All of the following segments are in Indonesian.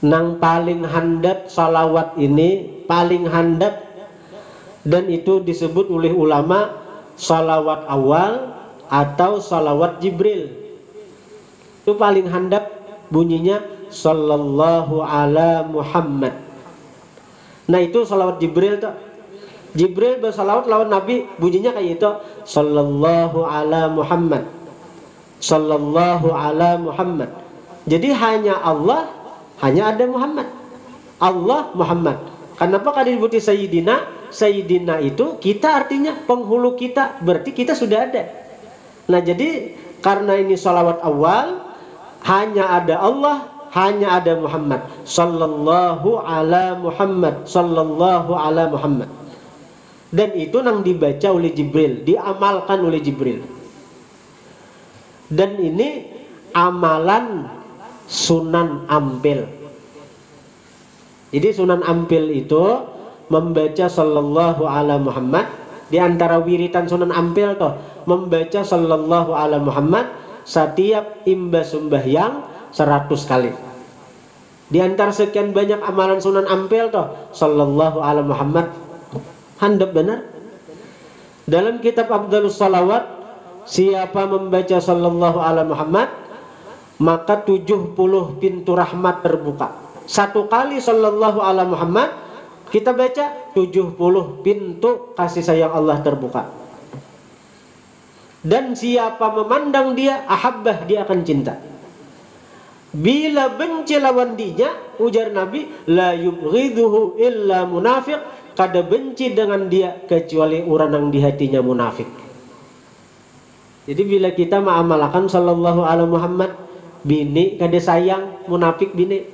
nang paling handap salawat ini paling handap. Dan itu disebut oleh ulama salawat awal atau salawat Jibril. Itu paling handap bunyinya sallallahu ala Muhammad. Nah itu salawat Jibril tuh Jibril bersalawat lawan Nabi bunyinya kayak itu sallallahu ala Muhammad. Sallallahu ala Muhammad. Jadi hanya Allah hanya ada Muhammad. Allah Muhammad. Kenapa kali dibuti Sayyidina? Sayyidina itu kita artinya penghulu kita. Berarti kita sudah ada. Nah jadi karena ini salawat awal hanya ada Allah hanya ada Muhammad sallallahu ala Muhammad sallallahu ala Muhammad dan itu yang dibaca oleh Jibril diamalkan oleh Jibril dan ini amalan Sunan Ampel. Jadi Sunan Ampel itu membaca sallallahu ala Muhammad di antara wiritan Sunan Ampel toh membaca sallallahu ala Muhammad setiap imbas sembahyang 100 kali. Di antara sekian banyak amalan Sunan Ampel toh sallallahu ala Muhammad handap benar. Dalam kitab Abdul Salawat siapa membaca sallallahu ala Muhammad maka 70 pintu rahmat terbuka. Satu kali sallallahu ala Muhammad kita baca 70 pintu kasih sayang Allah terbuka. Dan siapa memandang dia ahabbah dia akan cinta. Bila benci lawan dia, ujar Nabi, la yubghiduhu illa munafiq, kada benci dengan dia kecuali orang yang di hatinya munafik. Jadi bila kita mengamalkan sallallahu alaihi Muhammad bini kada sayang munafik bini.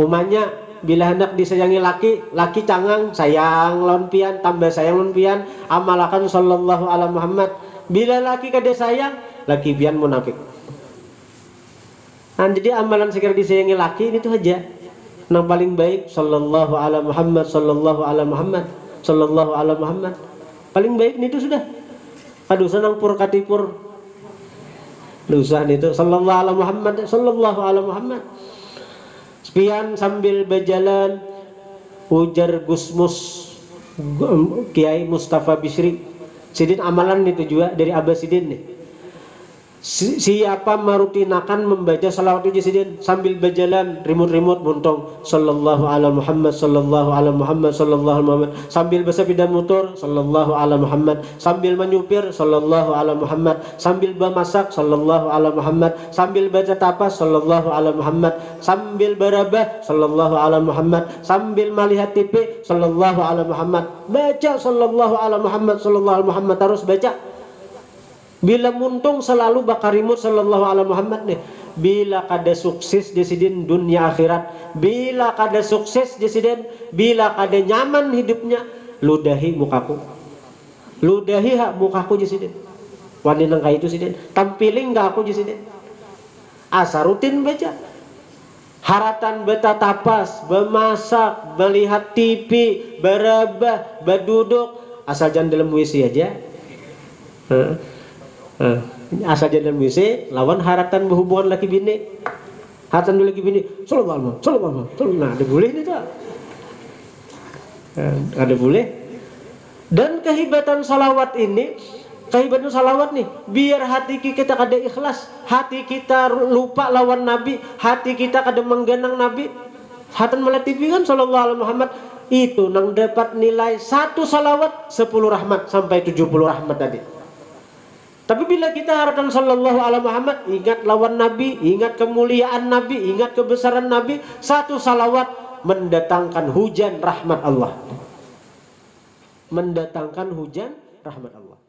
Umanya bila hendak disayangi laki laki cangang sayang lawan tambah sayang lawan pian amalakan sallallahu ala Muhammad. Bila laki kada sayang laki pian munafik. Nah, jadi amalan segera disayangi laki ini tuh aja. Yang paling baik sallallahu ala Muhammad sallallahu ala Muhammad sallallahu ala Muhammad. Paling baik ini tuh sudah. Aduh senang pur katipur Lusa itu sallallahu ala Muhammad sallallahu ala Muhammad. Sepian sambil berjalan ujar Gusmus Kiai Mustafa Bisri. Sidin amalan itu juga dari Abbasidin nih siapa merutinakan membaca salawat Sidin sambil berjalan rimut-rimut buntong sallallahu ala Muhammad sallallahu ala Muhammad sallallahu ala Muhammad sambil bersepeda motor sallallahu ala Muhammad sambil menyupir sallallahu ala Muhammad sambil bermasak sallallahu ala Muhammad sambil baca tapas sallallahu ala Muhammad sambil berabah sallallahu ala Muhammad sambil melihat TV sallallahu ala Muhammad baca sallallahu ala Muhammad sallallahu ala Muhammad terus baca Bila muntung selalu bakarimut sallallahu alaihi Muhammad nih. Bila kada sukses di sidin dunia akhirat, bila kada sukses di sidin, bila kada nyaman hidupnya, ludahi mukaku. Ludahi hak mukaku di sidin. Wani nang itu sidin. Tampilin gak aku di sidin. Asa rutin baca. Haratan beta tapas, bemasak, melihat TV, berabah, berduduk, asal jangan dalam WC aja. Uh, asal jadi WC lawan haratan berhubungan laki bini. Haratan laki bini. Solo balma solo balma solo. Nah ada boleh itu uh, ada boleh. Dan kehebatan salawat ini kehebatan salawat nih biar hati kita kada ikhlas hati kita lupa lawan nabi hati kita kada menggenang nabi. Hatan melatifi kan sallallahu alaihi Muhammad. Itu nang dapat nilai satu salawat sepuluh rahmat sampai tujuh puluh rahmat tadi tapi bila kita harapkan sallallahu alaihi Muhammad, ingat lawan Nabi, ingat kemuliaan Nabi, ingat kebesaran Nabi, satu salawat mendatangkan hujan rahmat Allah. Mendatangkan hujan rahmat Allah.